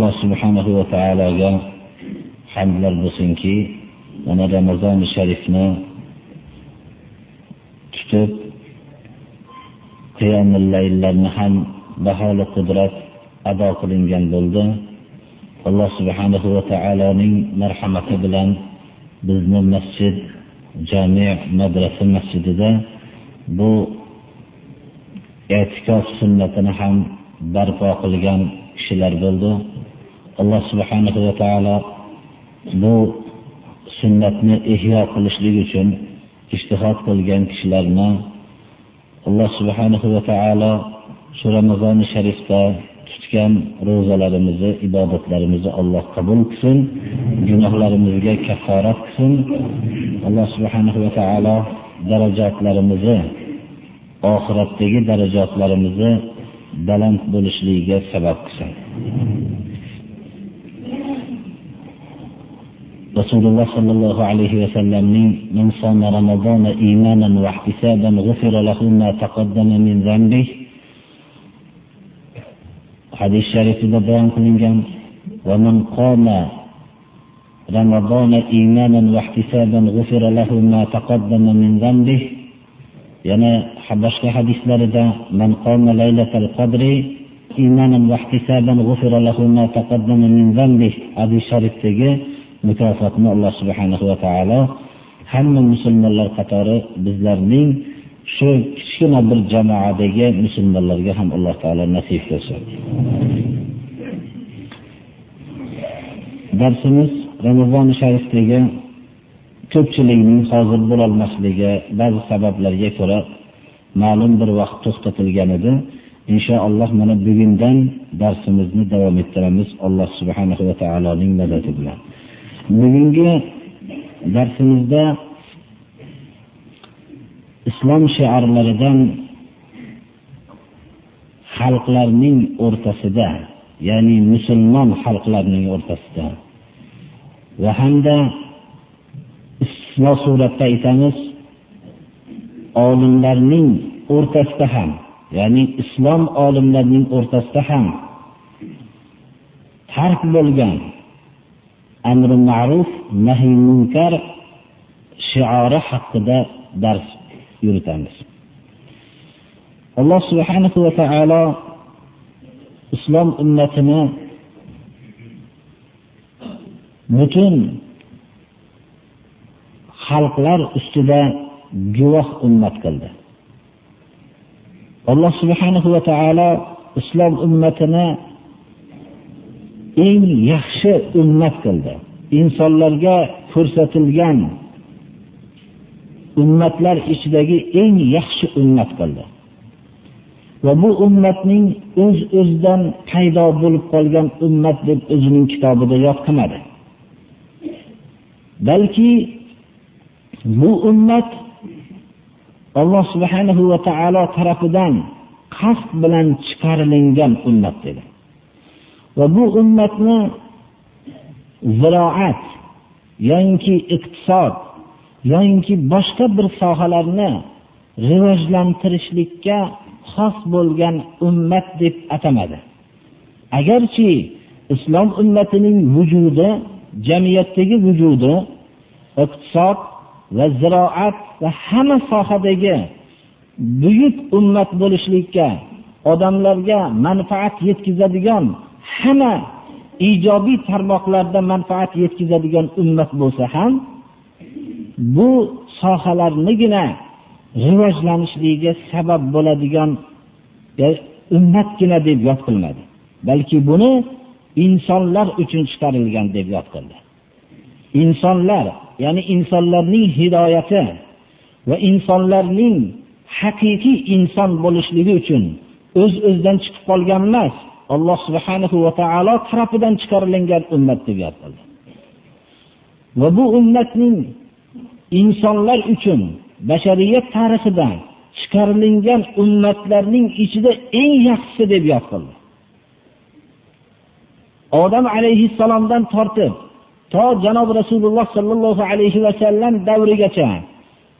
Alloh subhanahu va taologa hamdlar bo'lsinki mana ramazoni sharifni tutib qiyomul layllarni ham baholi qudrat ado qilingan bo'ldi. Alloh subhanahu va taoloning marhamati bilan bizni masjid jami madrasa masjidida bu e'tikof sunnatini ham barpo qilgan kishilar bo'ldi. Alloh subhanahu va taolo bu sunnatni ihyo qilishlik uchun ijtihod qilgan kishilarni alloh subhanahu va taolo shu ramazoni sharifda tutgan ro'zalarimizni ibodatlarimizni alloh qabul qilsin gunohlarimizga kafforat qilsin. Alloh subhanahu va taolo darajotlarimizni oxiratdagi darajotlarimizni baland bo'lishligiga sabab qilsin. Rasululloh sollallohu alayhi vasallamning من صام رمضان إيمانا واحتسابا غفر له ما تقدم من ذنبه hadis sharifida bayon qilingan ومن قام رمضان إيمانا واحتسابا غفر له ما تقدم من ذنبه yana boshqa hadislarida man qoma laylatal qadri va ihtisaban ghufira lahu ma taqaddama min dhanbih hadis sharifdagi mukofotni alloh subhanahu va taolo hamma musulmonlar qatori bizlarning shu kichkina bir jamoadagi musulmonlarga ham alloh taolo nasib qilsin. Darsimiz ramazoni sharifdagi ko'pchilikning hozir bo'lolmasligi ba'zi sabablarga ko'ra ma'lum bir vaqt to'xtatilgan edi. Inshaalloh mana bugundan darsimizni davom ettiramiz. Alloh subhanahu va taoloning madadi bilan. Bugungi darsimizda islom shiorlaridan xalqlarning o'rtasida ya'ni musulmon xalqlarning o'rtasida. Va hamda istisno suratda aytamiz olimlarning o'rtasida ham ya'ni islom olimlarining o'rtasida ham tark bo'lgan amri ma'ruf nahiy munkar shiori haqida dars yuritamiz. Alloh subhanahu va taolo islom ummatini butun xalqlar ustida guvoh ummat qildi. Alloh subhanahu va taolo islom ummatini eng yaxshi ummat qildi. Insonlarga ko'rsatilgan ummatlar ichidagi eng yaxshi ummat qildi. Va bu ummatning o'z öz o'zidan paydo bo'lib qolgan ummat deb o'zining kitobida yod balki bu ummat alloh subhanahu va taolo tarafidan qasd bilan chiqarilingan ummat dedi va bu ummatni ziroat yoinki iqtisod yoinki boshqa bir sohalarni rivojlantirishlikka xos bo'lgan ummat deb atamadi. Agarchi islom ummatining vujudi jamiyatdagi vujudi iqtisod va ziroat va hamma sohadagi buyuk ummat bo'lishlikka odamlarga manfaat yetkazadigan hamma ijobiy tarmoqlarda manfaat yetkazadigan ummat bo'lsa ham bu sohalarnigina rivojlanishligiga sabab bo'ladigan e, ummatgina deb yod qilmadi balki buni insonlar uchun chiqarilgan deb yod qildi insonlar ya'ni insonlarning hidoyati va insonlarning haqiqiy inson bo'lishligi uchun o'z öz o'zidan chiqib qolgan emas alloh subhanahu va taolo tarafidan chiqarilgan ummat deb yozildi va bu ummatning insonlar uchun bashariyat tarixidan chiqarilingan ummatlarning ichida eng yaxshisi deb yod qildi odam alayhissalomdan tortib to janob rasululloh sollallohu alayhi vasallam davrigacha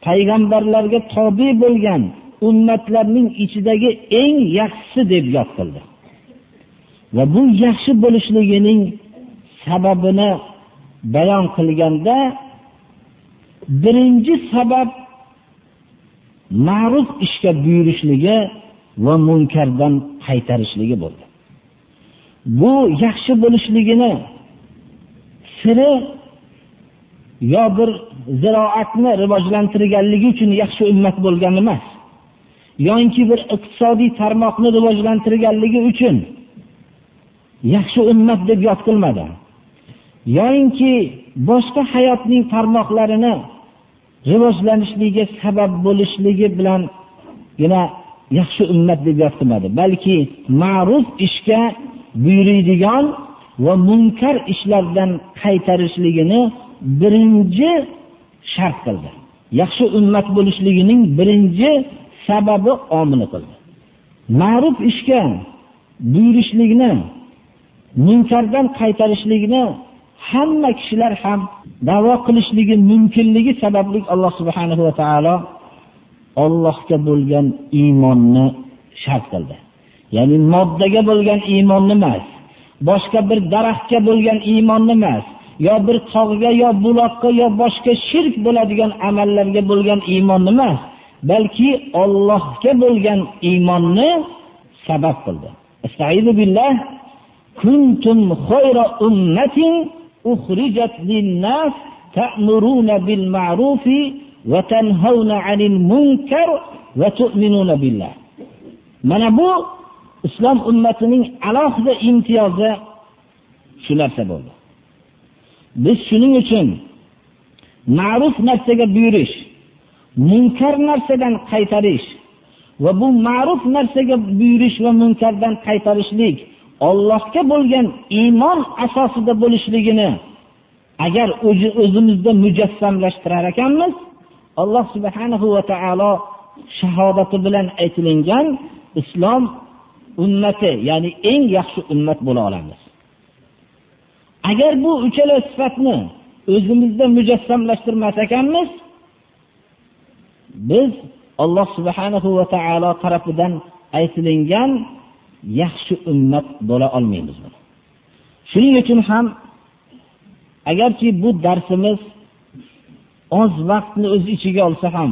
payg'ambarlarga tobe bo'lgan ummatlarning ichidagi eng yaxshisi deb yod qildi va bu yaxshi bo'lishligining sababini bayon qilganda birinchi sabab ma'ruf ishga buyurishligi va munkardan qaytarishligi bo'ldi. Bu yaxshi bo'lishligini siri yo bir ziroatni rivojlantirganligi uchun yaxshi ummat bo'lgan emas yoinki bir iqtisodiy tarmoqni rivojlantirganligi uchun yaxshi ummat deb yod qilmadi yoyinki boshqa hayotning tarmoqlarini rivojlanishligiga sabab bo'lishligi bilangina yaxshi ummat deb yod qilmadi balki ma'ruf ishga buyuriydigan va munkar ishlardan qaytarishligini birinchi shart qildi. Yaxshi ummat bo'lishligining birinchi sababi omili qildi. Ma'ruf ishga buyurishlikni munkardan qaytarishlikni hamma kishilar ham davo qilishligi mumkinligi sababli alloh subhanahu va taolo Allohga bo'lgan iymonni shart qildi. Ya'ni moddaga bo'lgan iymonni emas boshqa bir daraxtga bo'lgan iymonni emas yo bir tog'ga yo buloqqa yo boshqa shirk bo'ladigan amallarga bo'lgan iymonni emas balki Allohga bo'lgan iymonni sabab qildi. Astaizu billah ukhrijat lin-nas ta'muruna bil ma'ruf va tanhauna 'anil munkar va tu'minuna billah mana bu islom ummatining alohida imtiyozi shu narsa bo'ldi biz shuning uchun ma'ruf narsaga buyurish munkar narsadan qaytarish va bu ma'ruf narsaga buyurish va munkardan qaytarishlik Allohga bo'lgan iymon asosida bo'lishligini agar o'zimizda mujassamlashtirar ekanmiz alloh subhanahu va taolo shahodati bilan aytilingan islom ummati ya'ni eng yaxshi ummat bo'la olamiz. Agar bu uchala sifatni o'zimizda mujassamlashtirmas ekanmiz biz alloh subhanahu va taolo tarafidan aytilingan yaxshi ummat bo'la olmaymiz shuning uchun ham agarki bu darsimiz oz vaqtni o'z ichiga olsa ham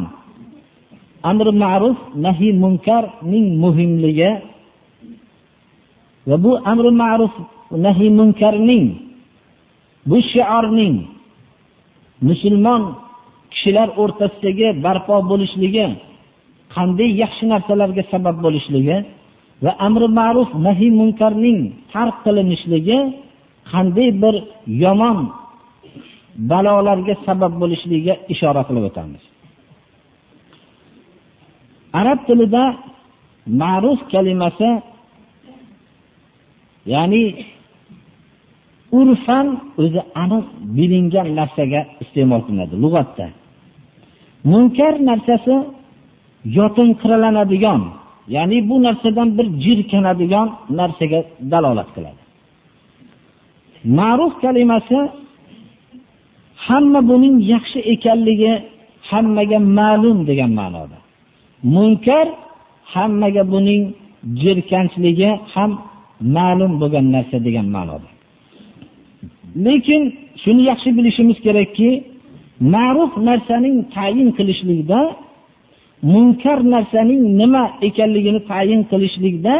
amr ma'ruf nahiy munkarning muhimligi va bu amr ma'ruf nahiy munkarning bu shiorning musulmon kishilar o'rtasidagi barpo bo'lishligi qanday yaxshi narsalarga sabab bo'lishligi va amri ma'ruf nahiy munkarning tark qilinishligi qanday bir yomon balolarga sabab bo'lishligiga ishora qilib o'tamiz. Arab tilida ma'ruf kalimasi ya'ni urfan o'zi aniq bilingan narsaga iste'mol qilinadi lug'atda. Munkar narsasi yotinqiralanadigan ya'ni bu narsadan bir jirkanadigan narsaga dalolat qiladi. Ma'ruf kalimasi hamma buning yaxshi ekanligi hammaga ma'lum degan ma'noda. Munkar hammaga buning jirkanchligi ham ma'lum bo'lgan narsa degan ma'noda. Lekin shuni yaxshi bilishimiz kerakki ma'ruf narsaning tayin qilishlikda munkar narsaning nima ekanligini tayin qilishlikda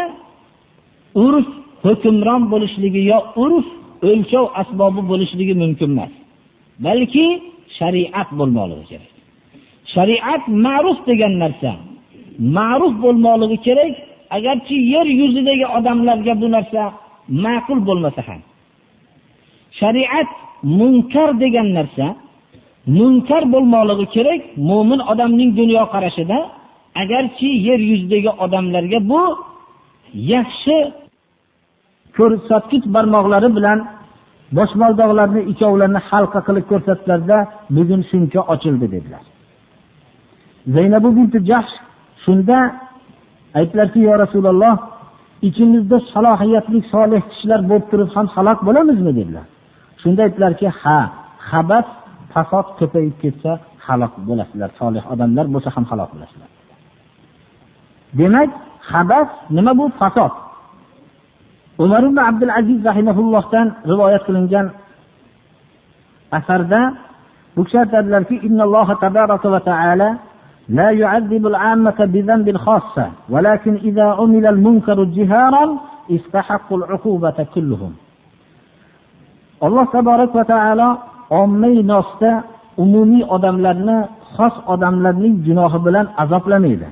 urf hukmron bo'lishligi yo urf o'lchov asbobi bo'lishligi mumkin emas. Balki shariat bo'lmoqligi kerak. Shariat ma'ruf degan narsa ma'ruf bo'lmoqligi kerak agarchi yer yuzidagi odamlarga bu narsa ma'qul bo'lmasa ham. Shariat munkar degan narsa munkar bo'lmoqligi kerak mo'min odamning dunyoqarashida agarki yer yuzidagi odamlarga bu yaxshi ko'rsatkich barmoqlari bilan boshmaldoqlarni ikkovlarini halqa qilib ko'rsatdilarda bugun shuncha ochildi dedilar. Zaynabu binti jahsh shunda aytdilarki yo rasululloh ichimizda salohiyatli solih kishilar bo'lib turib ham halok bo'lamizmi? dedilar. Shunda aytdilarki ha habas fasod ko'payib ketsa halok bo'lasizlar solih odamlar bo'lsa ham halok bo'lasizlar demak habas nima bu fasod umar ibn abdul aziz rahimaullohdan rivoyat qilingan asarda bu kishi aytadilarki لا يعذب العامة بذنب خاصة ولكن إذا عمل المنكر جهارا استحق العقوبة كلهم alloh taborak va taolo ommaviy nosda umumiy odamlarni xos odamlarning gunohi bilan azoblamaydi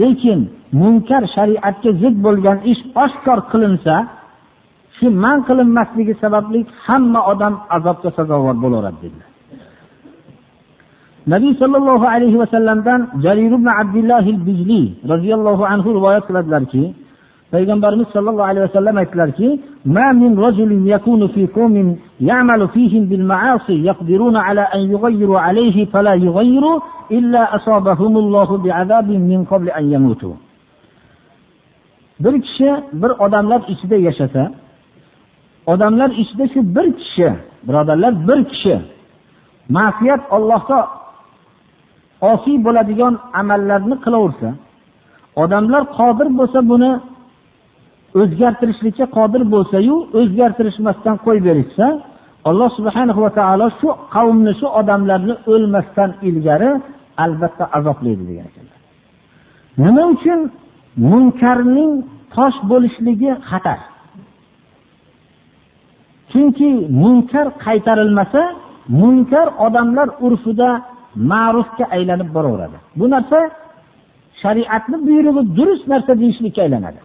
lekin munkar shariatga zid bo'lgan ish oshkor qilinsa shu man qilinmasligi sababli hamma odam azobga sazovor bo'laveradi dedilar. Nabiy sollallohu alayhi vasallamdan jarir ibn abdulloh bijli roziyallohu anhu rivoyat qiladilarki payg'ambarimiz sollallohu alayhi vasallam aytdilarki ما من رجل يكون في قوم يعمل فيهم بالمعاصي يقدرون على أن يغيروا عليه فلا يغيروا إلا أصابهم الله بعذاب من قبل أن يموتوا bir kishi bir odamlar ichida yashasa odamlar ichida shu bir kishi birodarlar bir kishi ma'siyat ollohga osiy bo'ladigan amallarni qilaversa odamlar qodir bo'lsa buni o'zgartirishlikka qodir bo'lsayu o'zgartirishmasdan qo'yib berishsa alloh subhana va taolo shu qavmni shu odamlarni o'lmasdan ilgari albatta azoblaydi degan ekanlar. Nima uchun? Munkarning tosh bo'lishligi xatar. Chunki munkar qaytarilmasa munkar odamlar urfida ma'rufga aylanib boraveradi. Bu narsa shariatni buyrug'i durust narsa deyishlikka aylanadi.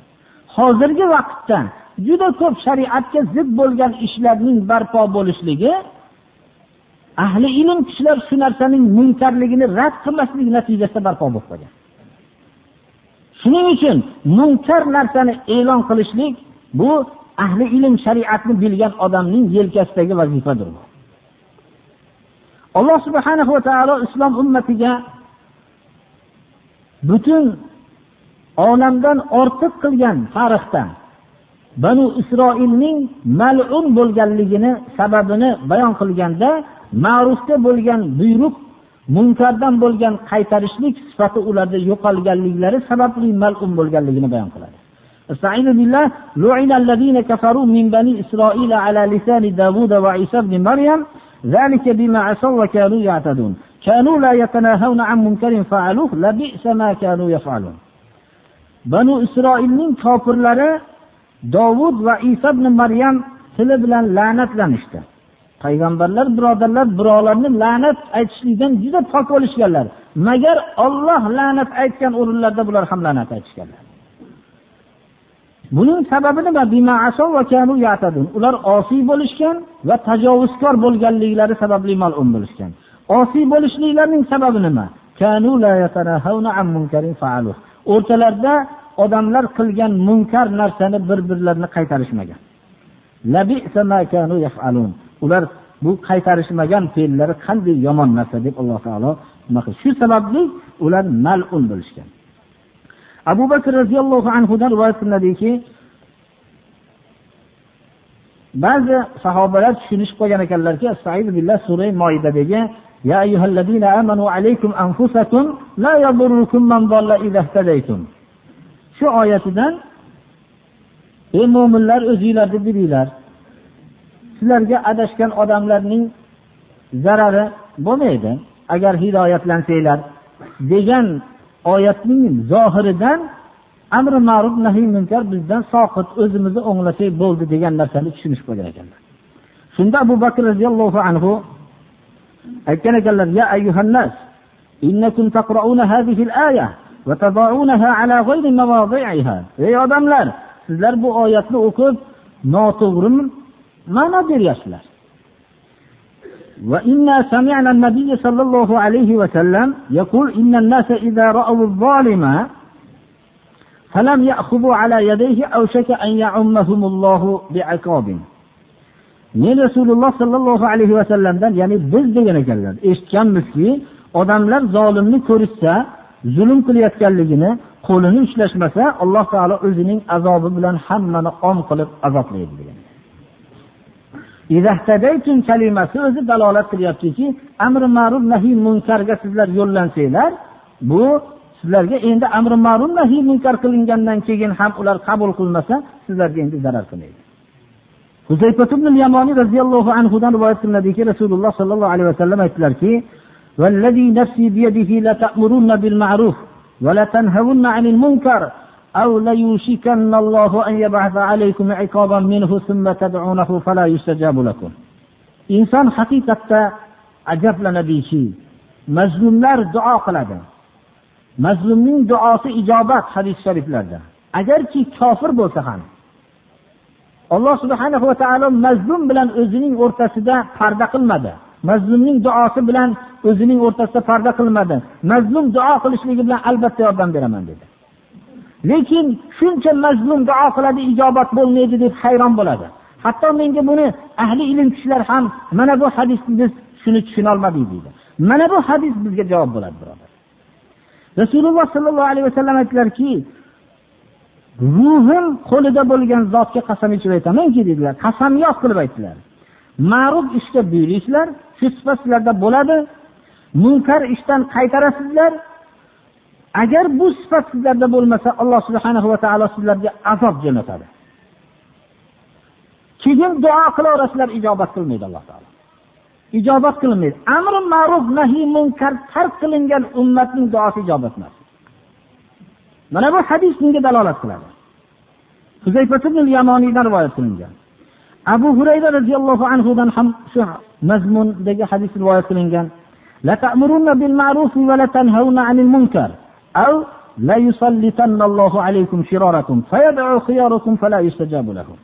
Hozirgi vaqtda juda ko'p shariatga zid bo'lgan ishlarning barpo bo'lishligi ahli ilm kishilar shu narsaning munkarligini rad qilmaslik natijasida barpo bo'lib qolgan. Shuning uchun munkar narsani e'lon qilishlik bu ahli ilm shariatni bilgan odamning yelkasidagi vazifadir. Alloh subhanahu va taolo islom ummatiga butun olamdan ortiq qilgan tarixda banu isroilning malun bo'lganligini sababini bayon qilganda ma'rufga bo'lgan buyruq munkardan bo'lgan qaytarishlik sifati ularda yo'qolganliklari sababli malun bo'lganligini bayon qiladi استعيذ بالله لعن الذين كفروا من بني إسرائيل على لسان داود وعيسى بن مريم ذلك بما عصوا وكانوا يعتدون كانوا لا يتناهون عن منكر فعلوه لبئس ما كانوا يفعلون banu isroilning kofirlari dovud va iso ibn maryam tili bilan la'natlanishdi. Payg'ambarlar birodarlar birovlarni la'nat aytishlikdan juda pok bo'lishganlar. Magar olloh la'nat aytgan o'rinlarda bular ham la'nat aytishganlar. Buning sababi nima? Ular osiy bo'lishgan va tajovuzkor bo'lganliklari sababli malum bo'lishgan. Osiy bo'lishliklarining sababi nima? O'rtalarida odamlar qilgan munkar narsani bir birlarini qaytarishmagan ular bu qaytarishmagan fe'llari qanday yomon narsa deb alloh taolo shu sababli ular malun bo'lishgan. Abu bakr roziyallohu anhudan rivoyat qilinadiki ba'zi sahobalar tushunishib qolgan ekanlarki sura moidadagi يا أيها الذين آمنوا عليكم أنفسكم لا يضركم من ضل إذا اهتديتم shu oyatidan ey mo'minlar o'zinglarni bilinglar sizlarga adashgan odamlarning zarari bo'lmaydi agar hidoyatlansanglar degan oyatning zohiridan amri ma'ruf nahiy munkar bizdan soqit o'zimizni o'nglasak bo'ldi degan narsani tushunishib qolgan ekanlar shunda abu bakr roziyallohu anhu aytgan ekanlar ya ayyuhannas innakum taqrauna hadhihi al-aya va tadaunaha ala ghayri mawadi'iha ey odamlar sizlar bu oyatni o'qib noto'g'ri ma'no beryapsizlar وإنا سمعنا النبي صلى الله عليه وسلم يقول إن الناس إذا رأوا الظالم فلم يأخذوا على يديه أوشك أن يعمهم الله بعقاب men rasululloh sollallohu alayhi vasallamdan ya'ni biz degan ekanlar eshitganmizki odamlar zolimni ko'rishsa zulm qilayotganligini qo'lini ushlashmasa alloh taolo o'zining azobi bilan hammani om qilib azoblaydi degan. Kalimasi o'zi dalolat qilyaptiki amri ma'ruf nahiy munkarga sizlar yo'llansanglar bu sizlarga endi amri ma'ruf nahiy munkar qilingandan keyin ham ular qabul qilmasa sizlarga endi zarar qilmaydi. Huzayfat ibn yamoniy roziyallohu anhudan rivoyat qilinadiki rasululloh sollallohu alayhi vasallam aytdilarki والذي نفسي بيده لتأمرن بالمعروف ولتنهون عن المنكر أو ليوشكن الله أن يبعث عليكم عقابا منه ثم تدعونه فلا يستجاب لكم inson haqiqatda ajablanadiki mazlumlar duo qiladi mazlumning duosi ijobat hadis shariflarda agarki kofir bo'lsa ham alloh subhana va taolo mazlum bilan o'zining o'rtasida parda qilmadi. Mazlumning duosi bilan o'zining o'rtasida parda qilmadi. Mazlum duo qilishligi bilan albatta yordam beraman dedi. Lekin shuncha mazlum duo qiladi ijobat bo'lmaydi deb hayron bo'ladi. Hatto menga buni ahli ilm kishilar ham mana bu hadisni biz shuni tushunolmadik deydi. Mana bu hadis bizga javob bo'ladi birodar. Rasululloh sollallohu alayhi vasallam aytdilarki ruhim qo'lida bo'lgan zotga qasam ichib aytamanki dedilar qasamyod qilib aytdilar. Ma'ruf ishga buyuringlar shu sizlarda bo'ladi munkar ishdan qaytarasizlar. Agar bu sifat sizlarda bo'lmasa alloh subhana va taolo sizlarga azob jo'natadi. Keyin duo qilaverasizlar ijobat qilmaydi alloh taolo. Ijobat qilinmaydi amri ma'ruf nahiy munkar tark qilingan ummatning duosi ijobat emas. mana bu hadis bunga dalolat qiladi yamoniydan rivoyat qilingan abu hurayra roziyallohu anhudan ham shu mazmundagi hadis rivoyat qilingan لتأمرن بالمعروف ولتنهون عن المنكر أو ليسلطن الله عليكم شراركم فيدعو خياركم فلا يستجاب لهم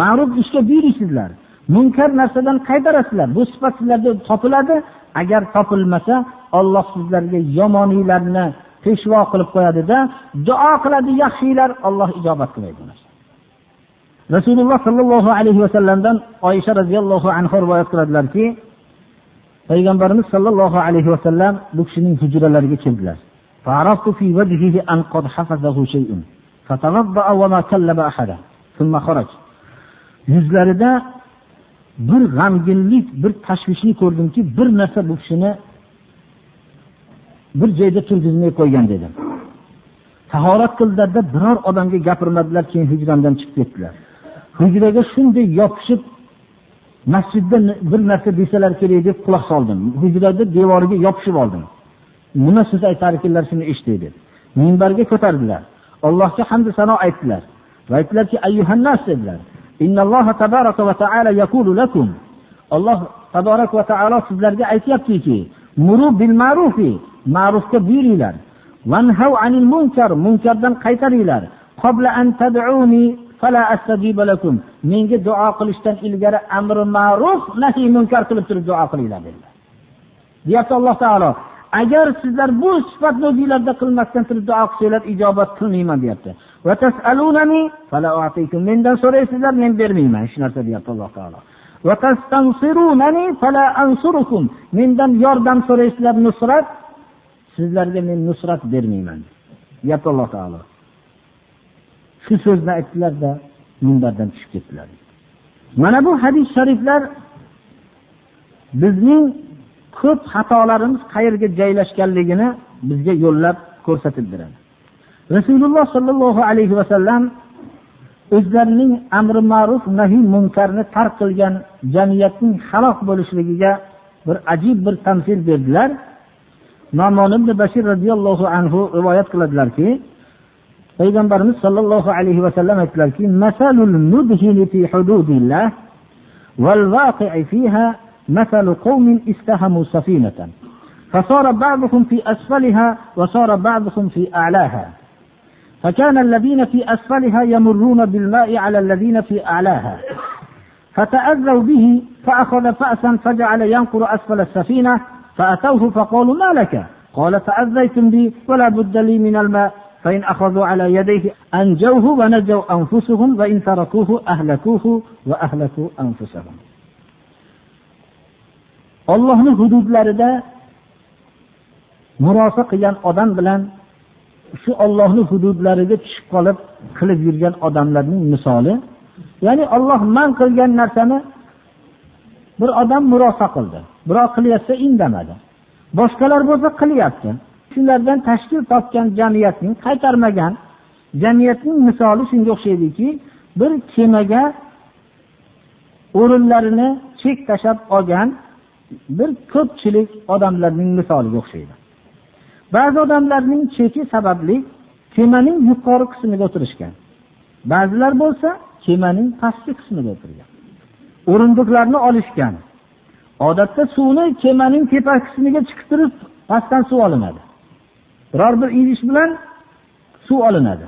ma'ruf ishga buyuraysizlar munkar narsadan qaytarasizlar bu sifat sizlarda topiladi agar topilmasa olloh sizlarga yomoniylarni peshvo qilib qo'yadida duo qiladi yaxshilar olloh ijobat qilmaydi rasululloh sollallohu alayhi vasallamdan oysha roziyallohu anhu rivoyat qiladilarki payg'ambarimiz sollallohu alayhi vasallam bu kishining hujralariga keldilar. Yuzlarida bir g'amginlik bir tashvishni ko'rdimki bir narsa bu kishini bir joyda turgizmay qo'ygan dedim. Tahorat qildilarda biror odamga gapirmadilar keyin hujramdan chiqib ketdilar. Hujraga shunday yopishib masjidda bir narsa desalar kerak deb quloq soldim. Hujrani devoriga yopishib oldim. Nima so'z aytar ekanlar shuni eshitay deb. Minbarga ko'tardilar. Allohga hamdu sano aytdilar. Va aytdilarki ayyuhannas dedilar. Alloh taborak va taolo sizlarga aytyaptiki muru bil ma'rufi. Ma'rufga buyuringlar anil munkar. Munkardan qaytaringlar. An tad'uni fala astajiba lakum. Menga duo qilishdan ilgari amri ma'ruf nahiy munkar qilib turib duo qilinglar dedilar. Deyapti alloh taolo agar sizlar bu sifatni o'zinglarda qilmasdan turib duo qilsanglar ijobat qilmayman deyapti. Mendan so'raysizlar men bermayman hech narsa deyapti alloh taolo. Mendan yordam so'raysizlar nusrat sizlarga men nusrat bermayman. Deyapti alloh taolo. Shu so'zni aytdilarda minbardan tushib ketdilar. Mana bu hadis shariflar bizning ko'p xatolarimiz qayerga joylashganligini bizga yo'llab ko'rsatib beradi. Rasululloh sollallohu alayhi vasallam o'zlarining amri ma'ruf nahiy munkarni tark qilgan jamiyatning halok bo'lishligiga bir ajib bir tamsil berdilar nomon ibn bashir roziyallohu anhu rivoyat qiladilarki payg'ambarimiz sollallohu alayhi vasallam aytdilarki masalul mudhini fi hududillah wal waqi'i fiha مثل قوم استهموا سفينة فصار بعضهم في أسفلها وصار بعضهم في أعلاها فكان الذين في أسفلها يمرون بالماء على الذين في أعلاها. فتأذوا به فأخذ فأسا فجعل ينقر أسفل السفينة فأتوه فقالوا ما لك؟ قال تأذيتم بي ولا بد لي من الماء. فإن أخذوا على يديه أنجوه ونجوا أنفسهم وإن تركوه أهلكوه وأهلكوا أنفسهم. Ollohni hududlarida murosa qilgan odam bilan shu ollohni hududlariga tushib qolib qilib yurgan odamlarning misoli ya'ni olloh man qilgan narsani bir odam murosa qildi. Birov qilyapsa indamadi. Boshqalar bo'lsa qilyapti. Shulardan tashkil topgan jamiyatning qaytarmagan jamiyatning misoli shunga o'xshaydiki bir kemaga o'rinlarini chek tashlab olgan bir ko'pchilik odamlarning misoliga o'xshaydi. Ba'zi odamlarning cheki sababli kemaning yuqori qismida o'tirishgan. Ba'zilar bo'lsa kemaning pastki qismida o'tirgan. O'rindiqlarni olishgan. Odatda suvni kemaning tepa qismiga chiqib turib pastdan suv olinadi. Biror bir idish bilan suv olinadi.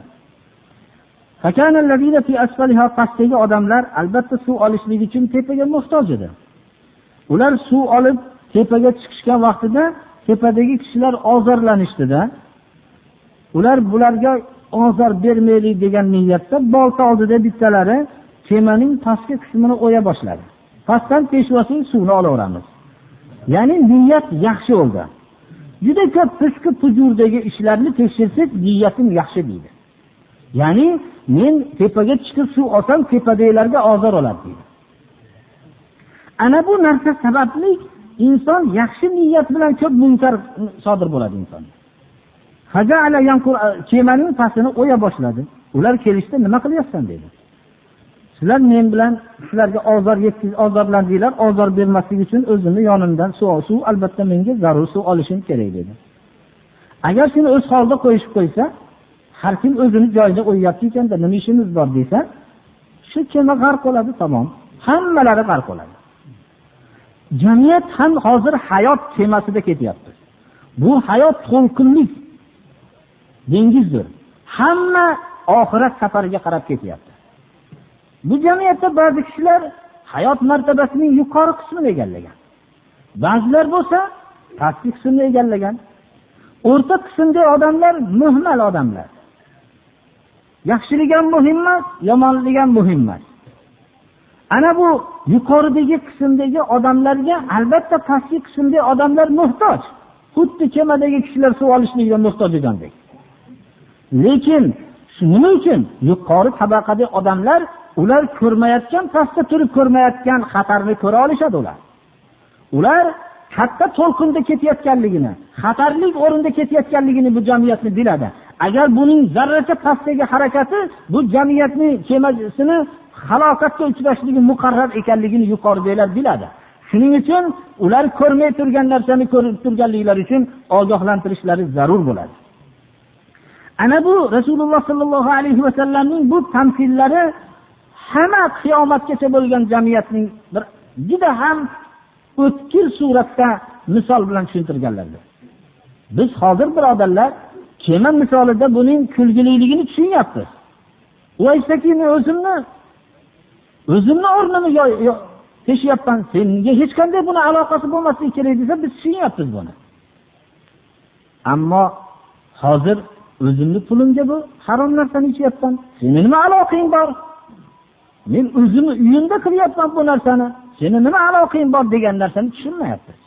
Pastdagi odamlar albatta suv olishlik uchun tepaga muhtoj edi. Ular suv olib tepaga chiqishgan vaqtida tepadagi kishilar ozorlanishdida ular bularga ozor bermaylik degan niyatda bolta oldida bittalari kemaning pastki qismini o'ya boshladi. Pastdan peshvosing suvni olaveramiz. Ya'ni niyat yaxshi bo'ldi. Juda ko'p fisqi pujurdagi ishlarni tekshirsak niyatim yaxshi deydi. Ya'ni men tepaga chiqib suv olsam tepadagilarga ozor oladi deydi. Ana bu narsa sababli inson yaxshi niyat bilan ko'p munkar sodir bo'ladi inson. E, kemaning pastini o'ya boshladi. Ular kelishdi nima qilyapsan dedi. Sizlar men bilan sizlarga ozor ozorlandinglar ozor bermaslik uchun o'zimni yonimdan suv suv albatta menga zarur suv olishim kerak dedi. Agar shuni o'z holida qo'yishib qo'ysa har kim o'zini joyida o'yyapti ekanda nima ishimiz bor desa shu kema g'arq bo'ladi tamom. Hammalari g'arq bo'ladi. Jamiyat ham hozir hayot kemasida ketyapti. Bu hayot to'lqinli dengizdir. Hamma oxirat safariga qarab ketyapti. Bu jamiyatda ba'zi kishilar hayot martabasining yuqori qismini egallagan. Ba'zilar bo'lsa pastki qismni egallagan. O'rta qismdagi odamlar muhmal odamlar. Yaxshilik ham muhim emas yomonlik ham muhim emas. Ana bu yuqoridagi qismdagi odamlarga albatta pastki qismdagi odamlar muhtoj. Xuddi kemadagi kishilar suv olishligiga muhtoj bo'lgandek lekin nima uchun yuqori tabaqadagi odamlar ular ko'rmayotgan pastda turib ko'rmayotgan xatarni ko'ra olishadi ular? Ular katta to'lqinda ketayotganligini xatarli o'rinda ketayotganligini bu jamiyatni biladi. Agar buning zarracha pastdagi harakati bu jamiyatni kemasini halokatga uchrashligi muqarrar ekanligini yuqoridagilar biladi. Shuning uchun ular ko'rmay turgan narsani ko'rib turganliklari uchun ogohlantirishlari zarur bo'ladi. Ana bu rasululloh sollallohu alayhi vasallamning bu tamsillari hamma qiyomatgacha bo'lgan jamiyatning bir juda ham o'tkir suratda misol bilan tushuntirganlardir. Biz hozir birodarlar kema misolida buning kulgililigini tushunyapmiz. U aytsaki men o'zimni o'zimni o'rnimni teshyapman senga hech qanday buni aloqasi bo'lmasligi kerak desa biz tushunyapmiz buni. Ammo hozir o'zimni pulimga bu harom narsani ichyapman. Seni nima aloqang bor? Men o'zimni uyimda qilyapman bu narsani. Seni nima aloqang bor degan narsani tushunmayapmiz.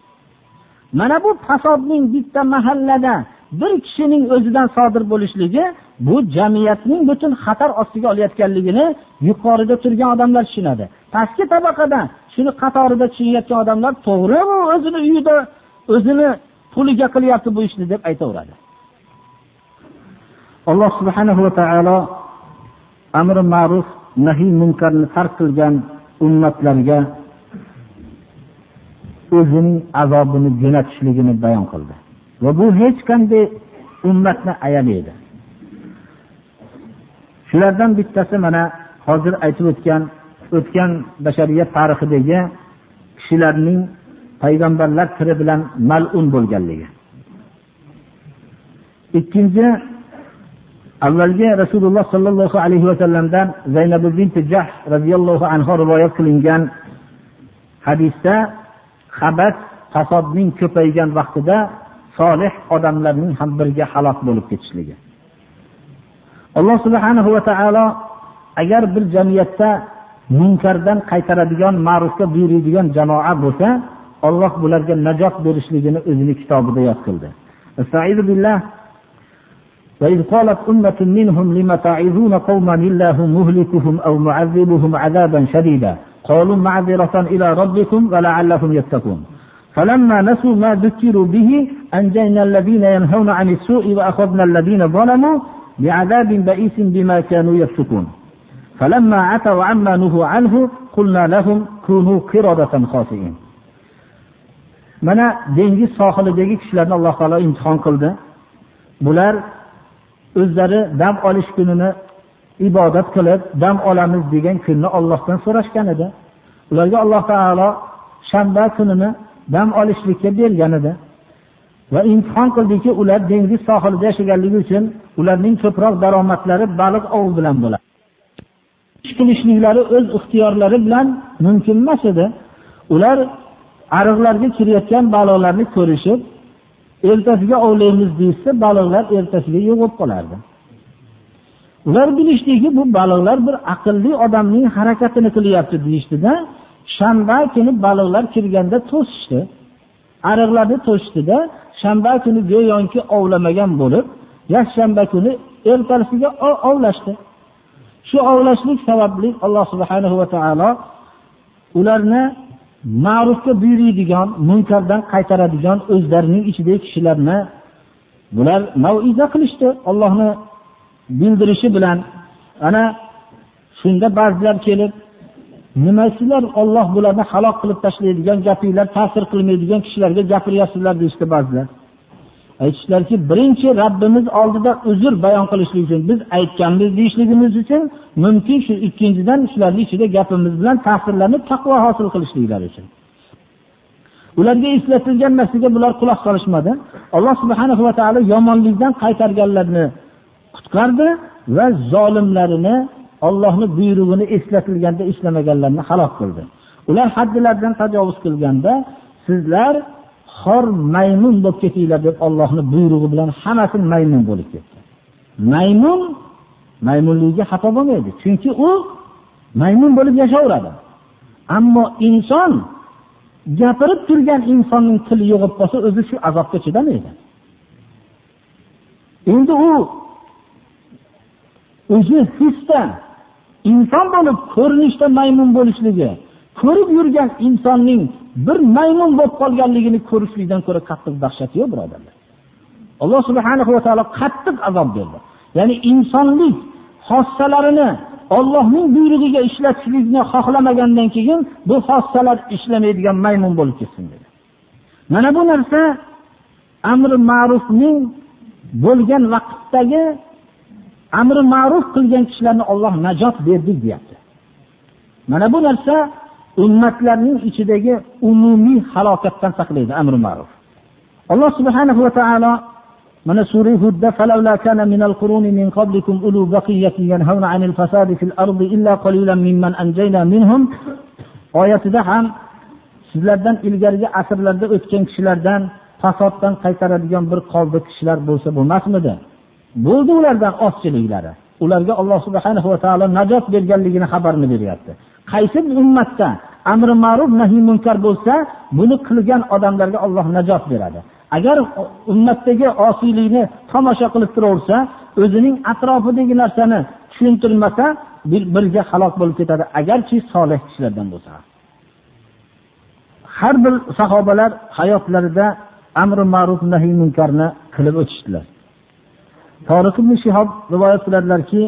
Mana bu fasodning bitta mahallada bir kishining o'zidan sodir bo'lishligi bu jamiyatning butun xatar ostiga olayotganligini yuqorida turgan odamlar tushunadi. Pastki tabaqada shuni qatorida tushunayotgan odamlar to'g'ri bu o'zini uyida o'zini puliga qilyapti bu ishni deb aytaveradi. Alloh subhanahu va taolo amri ma'ruf nahiy munkarni tark qilgan ummatlarga o'zining azobini jo'natishligini bayon qildi. Va bu hech qanday ummatni ayamaydi. Shulardan bittasi mana hozir aytib o'tgan o'tgan bashariyat tarixidagi kishilarning payg'ambarlar tiri bilan malun bo'lganligi. Ikkinchi avvalgi rasululloh sollallohu alayhi vasallamdan zaynab binti jah roziyallohu anhu rivoyat qilingan hadisda habas fasodning ko'paygan vaqtida solih odamlarning ham birga halok bo'lib ketishligi. alloh subhanahu va taolo agar bir jamiyatda munkardan qaytaradigan ma'rufga buyuradigan jamoa bo'lsa olloh bularga najot berishligini o'zini kitobida yod qildi وإذ قالت أمة منهم لم تعظون قوما الله مهلكهم أو معذبهم عذابا شديدا قالوا معذرة إلى ربكم ولعلهم يتقون فلما نسوا ما ذكروا به أنجينا الذين ينهون عن السوء وأخذنا الذين ظلموا بعذاب بئيس بما كانوا يفسقون فلما عتوا عما نهوا عنه قلنا لهم كونوا قردة خاسئين mana dengiz sohilidagi kishilarni alloh taolo imtihon qildi bular o'zlari dam olish kunini ibodat qilib dam olamiz degan kunni ollohdan so'rashgan edi ularga alloh taolo shanba kunini dam olishlikka bergan edi Va imtihon qildiki ular dengiz sohilida yashaganligi uchun ularning ko'proq daromadlari baliq ovi bilan bo'ladi. Ish qilishliklari o'z ixtiyorlari bilan mumkin emas edi. Ular ariqlarga kirayotgan baliqlarni ko'rishib ertasiga ovlaymiz deyishsa baliqlar ertasiga yo'q bo'lib qolardi. Ular bilishdiki bu baliqlar bir aqlli odamning harakatini qilyapti deyishdida shanba kuni baliqlar kirganda to'sishdi. Ariqlarni to'sishdida shanba kuni go'yoki ovlamagan bo'lib yakshanba kuni ertasiga ovlashdi. Shu ovlashlik sababli alloh subhana va taolo ularni ma'rufga buyuriydigan munkardan qaytaradigan o'zlarining ichidagi kishilarni bular maiza qilishdi. Ollohni bildirishi bilan ana shunda ba'zilar kelib nimasilar olloh bularni halok qilib tashlaydigan gapinglar ta'sir qilmaydigan kishilarga gapiryapsizlar deyishdi ba'zilar. Aytishdilarki birinchi rabbimiz oldida uzr bayon qilishlik uchun biz aytganmiz deyishligimiz uchun mumkin shu ikkinchidan shularni ichida gapimiz bilan ta'sirlanib taqvo hosil qilishliklari uchun. Ularga eslatilgan narsaga bular quloq solishmadi. Alloh subhana va taolo yomonlikdan qaytarganlarni qutqardi va zolimlarini ollohni buyrug'ini eslatilganda ishlamaganlarni halok qildi. Ular haddilardan tajovuz qilganda sizlar xor maymun bo'lib ketinglar deb ollohni buyrug'i bilan hammasi maymun bo'lib ketdi. Maymun maymunligiga xato bo'lmaydi chunki u maymun bo'lib yashayveradi ammo inson gapirib turgan insonning tili yo'qolib qolsa o'zi shu azobga chidamaydi. Endi u o'zi hisda inson bo'lib ko'rinishda maymun bo'lishligi ko'rib yurgan insonning bir maymun bo'lib qolganligini ko'rishlikdan ko'ra qattiq dahshat yo'q birodarlar. Alloh subhana va taolo qattiq azob berdi. Ya'ni insonlik xossalarini ollohning buyrug'iga ishlatishlikni xohlamagandan keyin bu xossalar ishlamaydigan maymun bo'lib ketsin dedi. Mana bu narsa amri ma'rufning bo'lgan vaqtdagi amri ma'ruf qilgan kishilarni Alloh najot berdi deyapti. Mana bu narsa ummatlarning ichidagi umumiy halokatdan saqlaydi amri ma'ruf. Alloh subhanahu va taolo mana sura Hudda falawla kana minal quruni min qablikum ulu baqiyatin yanhauna 'anil fasadi fil ardi illa qalilan mimman anjayna minhum oyatida ham sizlardan ilgarigi asrlarda o'tgan kishilardan fasoddan qaytaradigan bir qoldi kishilar bo'lsa bo'lmasmidi? Bo'ldi ulardan ozchiliklari. Ularga alloh subhana va taolo najot berganligini xabarini beryapti. Qaysi ummatda amri ma'ruf nahiy munkar bo'lsa buni qilgan odamlarga olloh najot beradi. Agar ummatdagi osiylikni tomosha qilib turaversa o'zining atrofidagi narsani tushuntirmasa bir birga halok bo'lib ketadi. Agarchi solih kishilardan bo'lsa. Har bir sahobalar hayotlarida amri ma'ruf nahiy munkarni qilib o'tishdilar. Toriq ibn shihob rivoyat qiladilarki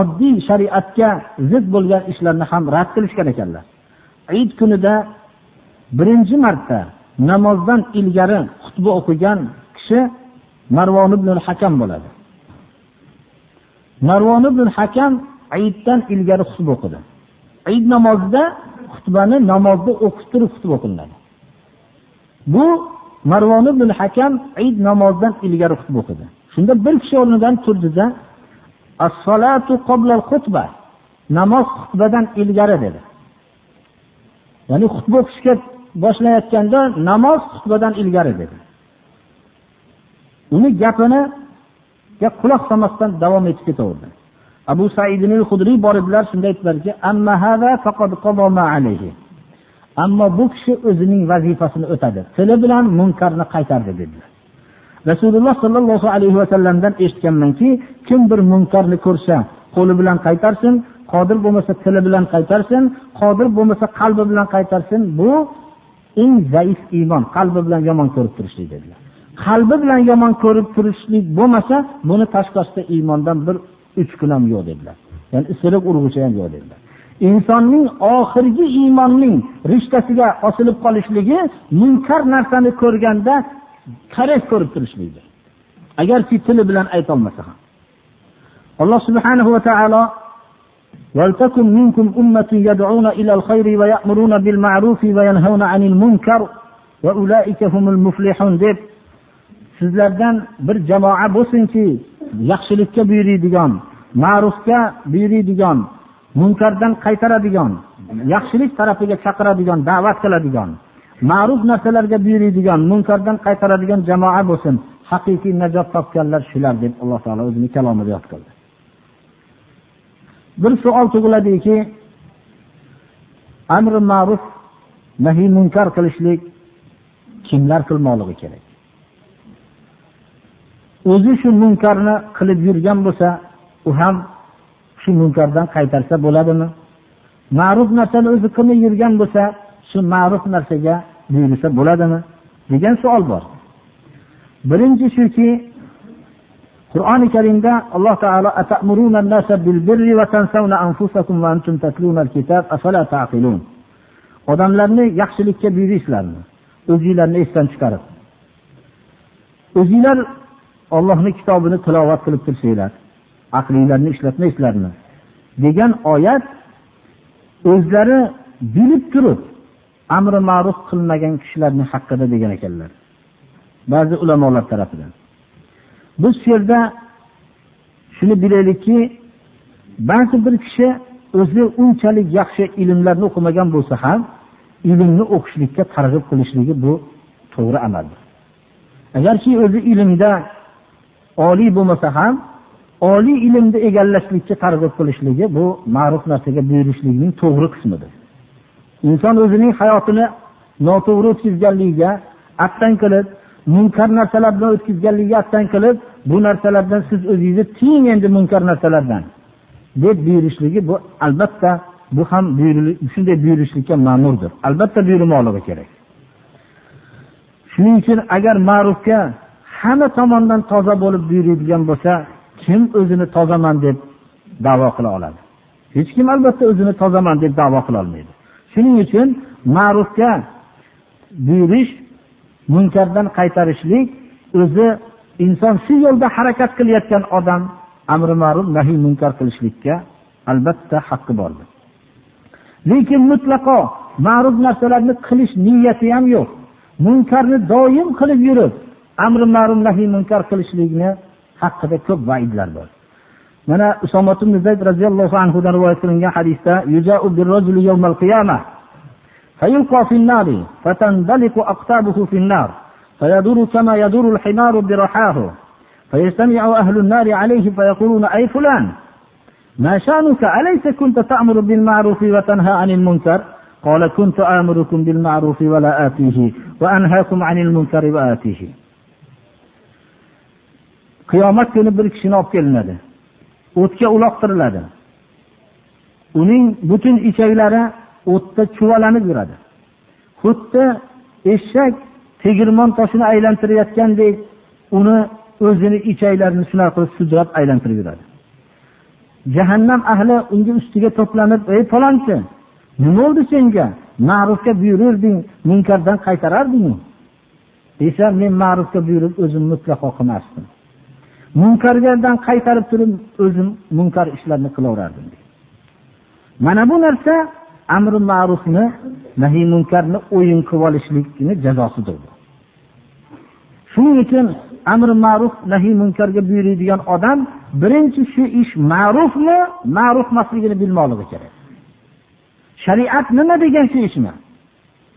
oddiy shariatga zid bo'lgan ishlarni ham rad qilishgan ekanlar. Id kunida birinchi marta namozdan ilgari xutba o'qigan kishi marvon ibn hakam bo'ladi. Marvon ibn hakam Eiddan ilgari xutba o'qidi. Eid namozida xutbani namozda o'qib turib xutba o'qilinadi. Bu marvon ibn hakam Eid namozidan ilgari xutba o'qidi. Shunda bir kishi o'rnidan turdida namoz xutbadan ilgari dedi. Ya'ni xutba o'qishga boshlayotganda namoz xutbadan ilgari dedi. Uni gapini quloq solmasdan davom etib ketaverdi. Abu saidin hudriy boriblar shunda aytdilarki ammo bu kishi o'zining vazifasini o'tadi. Tili bilan munkarni qaytardi dedilar. Rasululloh sollallohu alayhi vasallamdan eshitganmanki kim bir munkarni ko'rsa qo'li bilan qaytarsin qodir bo'lmasa tili bilan qaytarsin qodir bo'lmasa qalbi bilan qaytarsin bu eng zaif iymon qalbi bilan yomon ko'rib turishlik dedilar. Qalbi bilan yomon ko'rib turishlik bo'lmasa buni tashqarisida iymondan bir uch kun ham yo'q dedilar. Ya'ni isiriq urg'ucha ham yo'q dedilar. Insonning oxirgi iymonning rishtasiga osilib qolishligi munkar narsani ko'rganda karak ko'rib turishlikdir agarki tili bilan aytolmasa ham alloh subhanahu va taolo ولتكن منكم أمة يدعون إلى الخير ويأمرون بالمعروف وينهون عن المنكر وأولئك هم المفلحون deb sizlardan bir jamoa bo'lsinki yaxshilikka buyuriydigan ma'rufga buyuriydigan munkardan qaytaradigan yaxshilik tarafiga chaqiradigan da'vat qiladigan ma'ruf narsalarga buyuriydigan munkardan qaytaradigan jamoa bo'lsin. Haqiqiy najot topganlar shular deb alloh taolo o'zini kalomida yod qildi bir savol tug'iladiki amri ma'ruf nahiy munkar qilishlik kimlar qilmoqligi kerak? O'zi shu munkarni qilib yurgan bo'lsa u ham shu munkardan qaytarsa bo'ladimi? Ma'ruf narsani o'zi qilmay yurgan bo'lsa shu ma'ruf narsaga buyursa bo'ladimi? degan savol bor. Birinchi shuki qur'oni karimda alloh taolo odamlarni yaxshilikka buyuraysizlarmi o'zinglarni esdan chiqarib. O'zinglar ollohni kitobini tilovat qilib tursanglar aqlinglarni ishlatmaysizlarmi? degan oyat o'zlari bilib turib amri ma'ruf qilmagan kishilarni haqida degan ekanlar. Ba'zi ulamolar tarafidan. Biz shu yerda shuni bilaylikki ba'zi bir kishi o'zi unchalik yaxshi ilmlarni o'qimagan bo'lsa ham ilmni o'qishlikka targ'ib qilishligi bu to'g'ri amaldir agarki o'zi ilmda oliy bo'lmasa ham oliy ilmni egallashlikka targ'ib qilishligi bu ma'ruf narsaga buyurishlikning to'g'ri qismidir. Inson o'zining hayotini noto'g'ri o'tkazganligiga attan qilib munkar narsalar bilan o'tkazganligiga attan qilib bu narsalardan siz o'zingizni tiying endi munkar narsalardan deb buyurishligi bu albatta bu ham shunday buyurishlikka ma'murdir albatta buyurmoqligi kerak. Shuning uchun agar ma'rufga hamma tomondan toza bo'lib buyuradigan bo'lsa kim o'zini tozaman deb davo qila oladi? Hech kim albatta o'zini tozaman deb davo qila olmaydi. Shuning uchun ma'rufga buyurish munkardan qaytarishlik o'zi inson shu yo'lda harakat qilayotgan odam amri ma'ruf nahiy munkar qilishlikka albatta haqqi bordir. Lekin mutlaqo ma'ruf narsalarni qilish niyati ham yo'q. Munkarni doim qilib yurib amri ma'ruf nahiy munkar qilishlikni haqida ko'p vaidlar bor. Mana usomat ibn zayd roziyallohu anhudan rivoyat qilingan hadisda فيلقى في النار فتندلق أقطابه في النار فيدور كما يدور الحمار برحاه فيجتمع أهل النار عليه فيقولون أي فلان ما شانك أليس كنت تأمر بالمعروف وتنهى عن المنكر قال كنت آمركم بالمعروف ولا آتيه وأنهاكم عن المنكر وآتيه qiyomat kuni bir kishini olib kelinadi. O'tga uloqtiriladi. Uning butun ichaklari o'tda chuvalanib yuradi. Xuddi eshak tegirmon toshini aylantirayotgandek uni o'zini ichaklarini shunaqa qilib sudrab aylantirib yuradi. Jahannam ahli unga ustiga to'planib ey falonchi nima bo'ldi senga? Ma'rufga buyururding munkardan qaytararding desa men ma'rufga buyurib o'zim mutlaqo qilmasdim. Munkardan qaytarib turib o'zim munkar ishlarni qilaverardim. Mana bu narsa amri ma'rufni nahiy munkarni o'yin qilib olishlikni jazosidir shuning uchun amri ma'ruf nahiy munkarga buyuradigan odam birinchi shu ish ma'rufmi ma'ruf emasligini bilmoqligi kerak. Shariat nima degan shu ishni?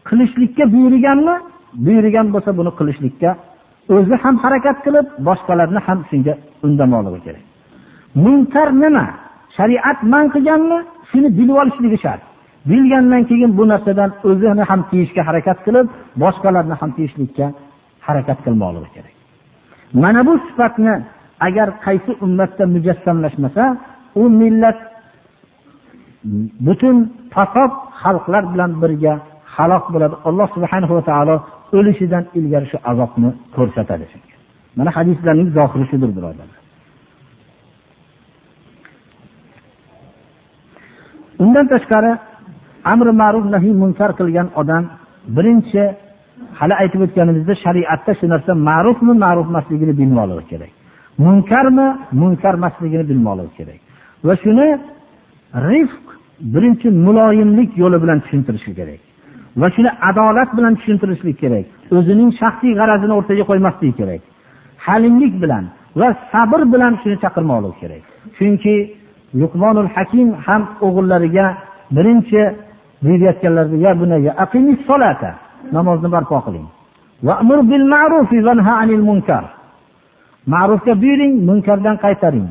Qilishlikka buyurganmi? Buyurgan bo'lsa buni qilishlikka o'zi ham harakat qilib boshqalarni ham shunga undamoqligi kerak. Munkar nima? Shariat man qilganmi? Shuni bilib olishligi shart. Bilgandan keyin bu narsadan o'zini ham tiyishga harakat qilib boshqalarni ham tiyishlikka harakat qilmoqligi kerak. Mana bu sifatni agar qaysi ummatda mujassamlashmasa u millat butun fasod xalqlar bilan birga halok bo'ladi. Alloh subhana va taolo o'lishidan ilgari shu azobni ko'rsatadi mana hadislarning zohiri shudir birodarlar undan tashqari amri ma'ruf nahiy munkar qilgan odam birinchi hali aytib o'tganimizda shariatda shu narsa ma'rufmi ma'ruf emasligini bilmoqligi kerak. Munkarmi munkar emasligini bilmoqligi kerak. Va shuni rifq birinchi muloyimlik yo'li bilan tushuntirishi kerak. Va shuni adolat bilan tushuntirishlik kerak. O'zining shaxsiy g'arazini o'rtaga qo'ymaslik kerak. Halimlik bilan va sabr bilan shuni chaqirmoqlik kerak. Chunki luqmonul hakim ham o'g'illariga birinchi deyayotganlarida namozni barpo qiling. Ma'rufga buyuring munkardan qaytaring.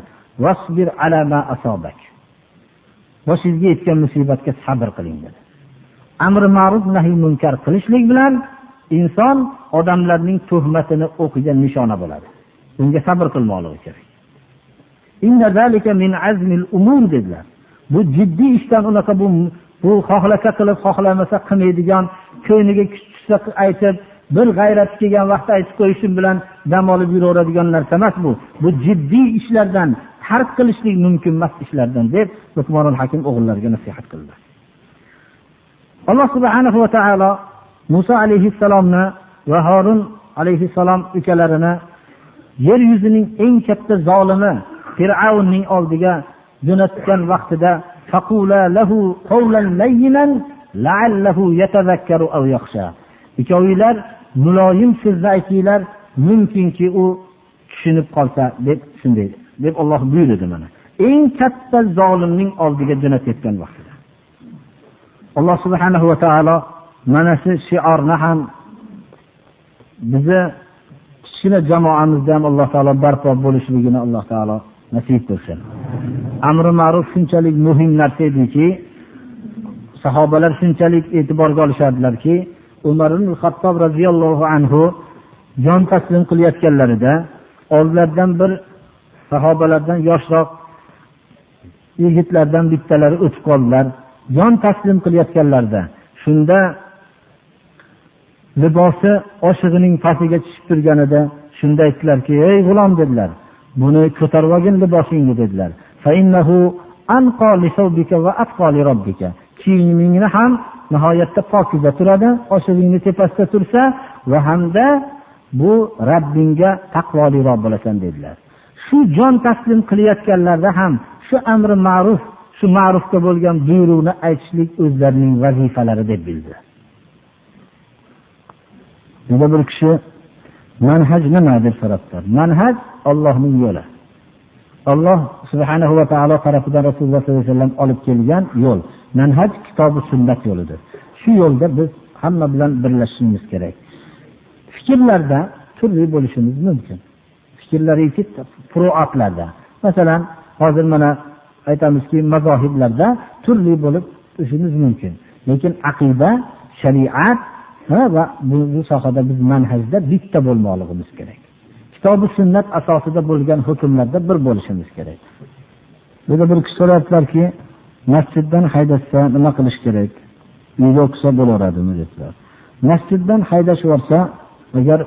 Boshingizga yetgan musibatga sabr qiling dedi. Amri ma'ruf nahiy munkar qilishlik bilan inson odamlarning tuhmatini o'qiga nishona bo'ladi. Bunga sabr qilmoqligi kerak. Dedilar. Bu jiddiy ishdan unaqa bu bu xohlasa qilib xohlamasa qilmaydigan ko'ngliga kuch tushsa aytib bir g'ayrati kelgan vaqtda aytib qo'yishim bilan dam olib yuraveradigan narsa emas bu. Bu jiddiy ishlardan tark qilishlik mumkin emas ishlardan deb luqmonul hakim o'g'illariga nasihat qildi. Alloh subhanahu va taolo muso alayhissalomni va horun alayhissalom ukalarini yer yuzining eng katta zolimi fir'avnning oldiga jo'natgan vaqtida ikkovinglar muloyim so'zni aytinglar mumkinki u tushunib qolsa deb shunday deb olloh buyurdi mana. Eng katta zolimning oldiga jo'natayotgan vaqt. Alloh subhana va taolo mana shu shiorni ham bizni kichkina jamoamizda ham alloh taolo barpo bo'lishligini alloh taolo nasib qilsin. Amri ma'ruf shunchalik muhim narsa ediki sahobalar shunchalik e'tiborga olishardilarki umar ibn hattob roziyallohu anhu jon taslim qilayotganlarida oldilaridan bir sahobalardan yoshroq yigitlardan bittalari o'tib qoldilar. Jon taslim qilayotganlarida shunda libosi oshig'ining pastiga tushib turganida shunda aytdilarki ey g'ulom dedilar. Buni ko'tarib olgin libosingni dedilar. Kiyimingni ham nihoyatda pokiza turadi oshig'ingni tepasida tursa va hamda bu rabbingga taqvoliroq bo'lasan dedilar. Shu jon taslim qilayotganlarda ham shu amri ma'ruf shu ma'rufga bo'lgan buyruqni aytishlik o'zlarining vazifalari deb bildi. Juda bir kishi manhaj nima? deb so'rabdilar. Manhaj ollohning yo'li. Alloh subhana va taolo tarafidan rasululloh sollallohu alayhi vasallam olib kelgan yo'l. Manhaj kitobi sunnat yo'lidir. Shu yo'lda biz hamma bilan birlashishimiz kerak. Fikrlarda turli bo'lishimiz mumkin. Fikrlar furuatlarda masalan hozir mana aytamizki mazohiblarda turli bo'lib turishimiz mumkin. Lekin aqida shariat va bu, bu sohada biz manhajda bitta bo'lmoqligimiz kerak. Kitobi sunnat asosida bo'lgan hukmlarda bir bo'lishimiz kerak. Burada bir kishi so'rayaptilarki masjiddan haydashsa nima qilish kerak? Uyga o'qisa bo'laveradimi dedilar masjiddan haydash yuborsa agar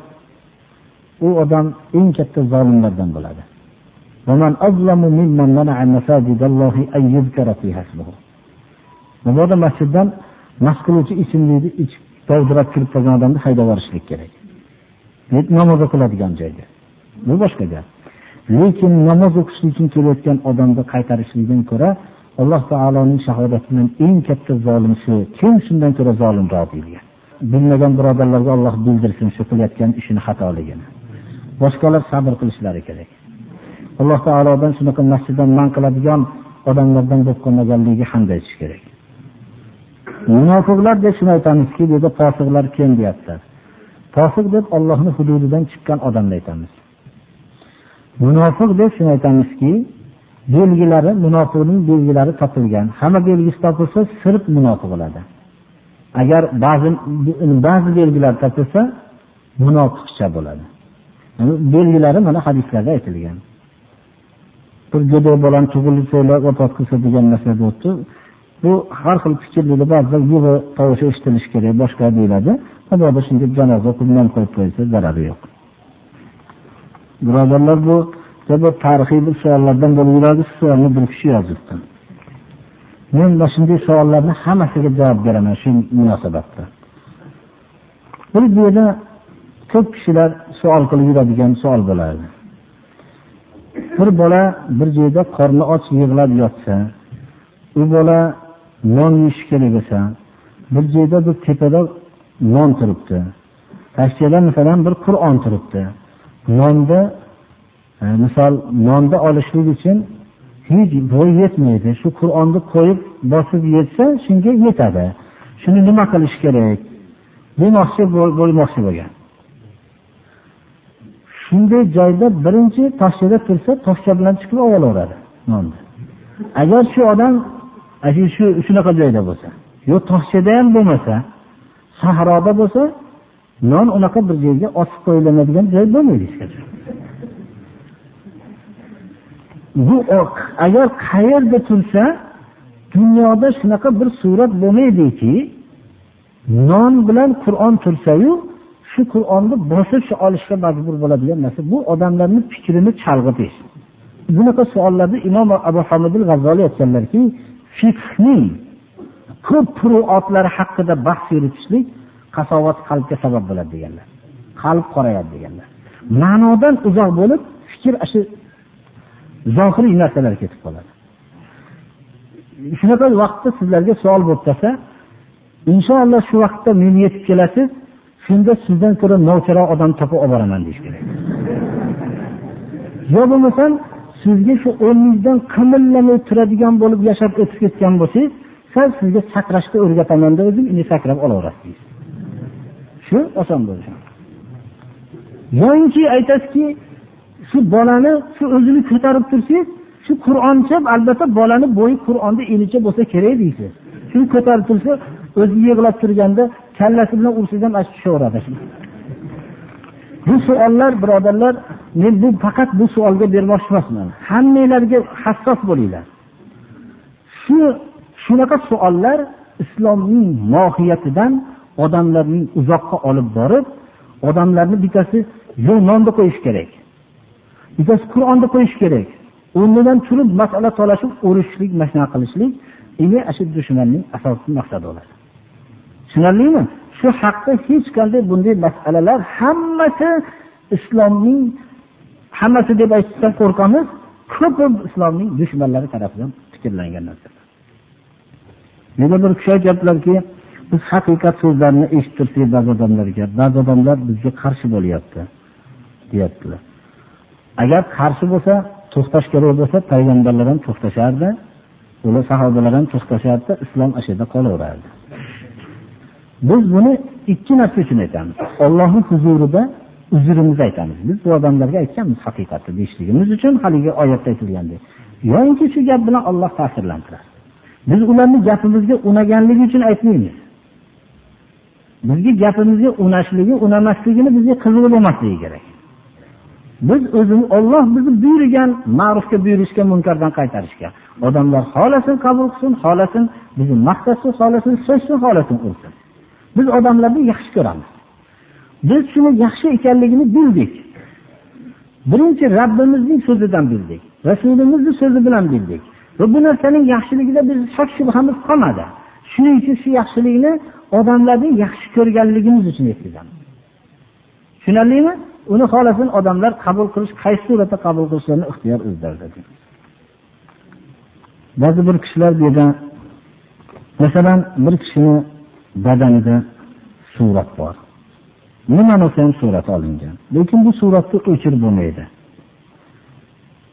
u odam eng katta zolimlardan bo'ladi. ومن أظلم ممن منع مساجد الله أن يذكر فيها اسمه. mabodo masjiddan mast qiluvchi ichimlikni ichib dovdirab kirib qolgan odamni haydab yuborishlik kerak. Namoz o'qiladigan joyga bu boshqa gap. Lekin namoz o'qishlik uchun kelayotgan odamni qaytarishlikdan ko'ra alloh taoloning shahodatidan eng katta zolim shu. Kim shundan ko'ra zolimroq deyilgan bilmagan birodarlarga olloh bildirsin shu qilayotgan ishini xatoligini. Boshqalar sabr qilishlari kerak. Alloh taolodan shunaqa narsadan man qiladigan odamlardan bo'lib qolmaganligiga hamd aytish kerak. Munofiqlar deb shuni aytamizki bu yerda fosiqlar kim deyaptilar fosiq deb ollohni hududidan chiqqan odamni aytamiz. Munofiq deb shuni aytamizki belgilari munofiqning belgilari topilgan. Hamma belgisi topilsa sirf munofiq bo'ladi. Agar ba'zi ba'zi belgilar topilsa munofiqcha bo'ladi. Belgilari mana hadislarda aytilgan. Bir go'dak bolani tug'ilsa vafot qilsa degan narsa o'tdi bu har xil fikrlarda ba'zida yig'i tovushi eshitilishi kerak boshqa deyiladi. Mabodo shunga janoza o'qib nom qo'yib qo'ysa zarari yo'q. Birodarlar bu bir tarixiy bir savollardan bo'lib yuradi shu savolni bir kishi yozibdi. Men mana shunday savollarni hammasiga javob beraman shu munosabatda. Bir bu yerda ko'p kishilar savol qilib yuradigan savol bo'lardi. Bir bola bir joyda qorni och yig'lab yotsa u bola non yeyishi kerak bo'lsa bir joyda bir tepada non turibdi. Pastida masalan bir qur'on turibdi. Nonda e, misol nonda olishlik uchun hech bo'y yetmaydi. Shu qur'onni qo'yib bosib yetsa shunga yetadi. Shuni nima qilish kerak? Demoqchi bo'lmoqchi bo'lgan. Shunday joyda birinchi toshchada tursa toshcha bilan chiqib olaveradi nonni agar shu odam shu shunaqa joyda bo'lsa yo toshchada ham bo'lmasa sahroda bo'lsa non unaqa bir joyga osib qo'yiladigan joy bo'lmaydi hech qachon. Bu agar qayerda tursa dunyoda shunaqa bir surat bo'lmaydiki non bilan qur'on tursayu shu qur'onni bosib olishga majbur bo'ladigan narsa. Bu odamlarni fikrini chalg'itish. Bunaqa savollarni imom abu hamidil g'azzoliy aytganlarki fiqhning ko'p furuotlari haqida bahs yuritishlik qasovat qalbga sabab bo'ladi deganlar. Qalb qorayadi deganlar. Ma'nodan uzoq bo'lib fikr shu zohiriy narsalarga ketib qoladi. Shunaqa vaqtda sizlarga savol bo'lib qolsa inshaalloh shu vaqtda men yetib kelasiz. Shunda sizdan ko'ra novcharoq odam topib olib boraman deyish kerak. Yo bo'lmasam sizga shu o'rningizdan qimillamay turadigan bo'lib yashab o'tib ketgan bo'lsangiz sal sizga sakrashni o'rgatamanda o'zim sakrab olaverasiz. Shu oson bo'lishi yoinki aytasizki shu bolani shu o'zini ko'tarib tursangiz shu qur'oncha albatta bolani bo'yi qur'onni enicha bo'lsa kerak deysiz. Shuni ko'tarib tursa o'zi yig'lab turganda kallasi bilan ursangiz ham tushaveradi. Bu savollar birodarlar men bu faqat bu savolga bermoqchi emasman. Hammanglarga hassos bo'linglar. Shu shunaqa savollar islomning mohiyatidan odamlarni uzoqqa olib borib odamlarni bittasi yo nonni qo'yish kerak bittasi qur'onni qo'yish kerak. O'rnidan turib masala talashib urushlik mana shunaqa qilishlik ini shu dushmanning asosiy maqsadi bo'ladi. Tushunarlimi? Shu haqda hech qanday bunday masalalar hammasi islomning hammasi deb aytishdan qo'rqamiz. Ko'pi islomning dushmanlari tarafidan fikrlangan narsalar. Yana bir kishi aytyaptilarki biz haqiqat so'zlarini eshitib tursak ba'zi odamlarga ba'zi odamlar bizga qarshi bo'lyapti deyaptilar. Agar qarshi bo'lsa to'xtash kerak bo'lsa payg'ambarlar ham to'xtashardi ular sahobalar ham to'xtashardi islom shu yerda qolaverardi. Biz buni ikki narsa uchun aytamiz. Ollohni huzurida uzrimizni aytamiz. Biz bu odamlarga aytganmiz haqiqatni deyishligimiz uchun haligi oyatda aytilgandek. Yoinki shu gap bilan olloh ta'sirlantiradi biz ularni gapimizga unaganligi uchun aytmaymiz. Bizga gapimizga unashligi unamasligini bizga qiziq bo'lmasligi kerak. Biz o'zimiz olloh bizni buyurgan ma'rufga buyurishga munkardan qaytarishga. Odamlar xohlasin qabul qilsin xohlasin bizni maqtasin xohlasin so'ksin xohlasin ursin biz odamlarni yaxshi ko'ramiz. Biz shuni yaxshi ekanligini bildik. Birinchi rabbimizning so'zidan bildik. Rasulimizni so'zi bilan bildik. Va bu narsaning yaxshiligida biz shak shubhamiz qolmadi. Shuning uchun shu yaxshilikni odamlarni yaxshi ko'rganligimiz uchun yetkazamiz. Tushunarlimi? Uni xohlasin odamlar qabul qilish qaysi suratda qabul qilishlarini ixtiyor o'zlarida ba'zi bir kishilar bu yerda masalan bir kishini badanida surat bor. Nimani bo'lsa ham surat olingan lekin bu suratni o'chirib bo'lmaydi.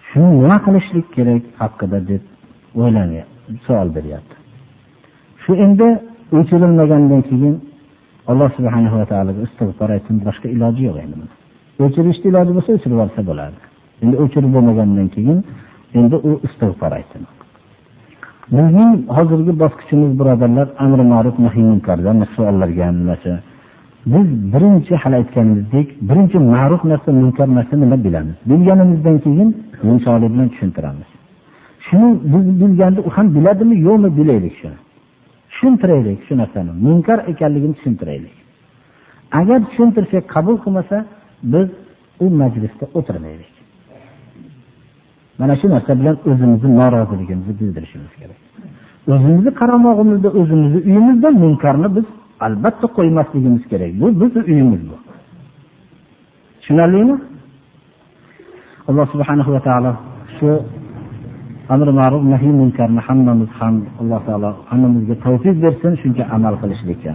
Shuni nima qilishlik kerak haqida deb o'ylanyapti savol beryapti. Shu endi o'chirilmagandan keyin alloh subhanahu va taologa istig'for aytsin boshqa iloji yo'q endi o'chirishni iloji bo'lsa o'chirib yuborsa bo'ladi endi o'chirib bo'lmagandan keyin endi u istig'for aytsin. Bizning hozirgi bosqichimiz birodarlar amri ma'ruf nahiy munkardan savollarga nimasi biz birinchi hali aytganimizdek birinchi ma'ruf narsa munkar narsa nima bilamiz? Bilganimizdan keyin misoli bilan tushuntiramiz. Shuni biz bilganda u ham biladimi yo'qmi bilaylik shuni. Tushuntiraylik shu narsani munkar ekanligini tushuntiraylik. Agar tushuntirsak qabul qilmasa biz u majlisda o'tirmaylik. Mana shu narsa bilan o'zimizni noroziligimizni bildirishimiz kerak. O'zimizni qaramog'imizda o'zimizni uyimizda munkarni biz albatta qo'ymasligimiz kerak. Bu bizni uyimiz bu. Tushunarlimi? Alloh subhanahu va taolo shu amri ma'ruf nahiy munkarni hammamiz ham alloh taolo hammamizga tavfiq bersin shunga amal qilishlikka.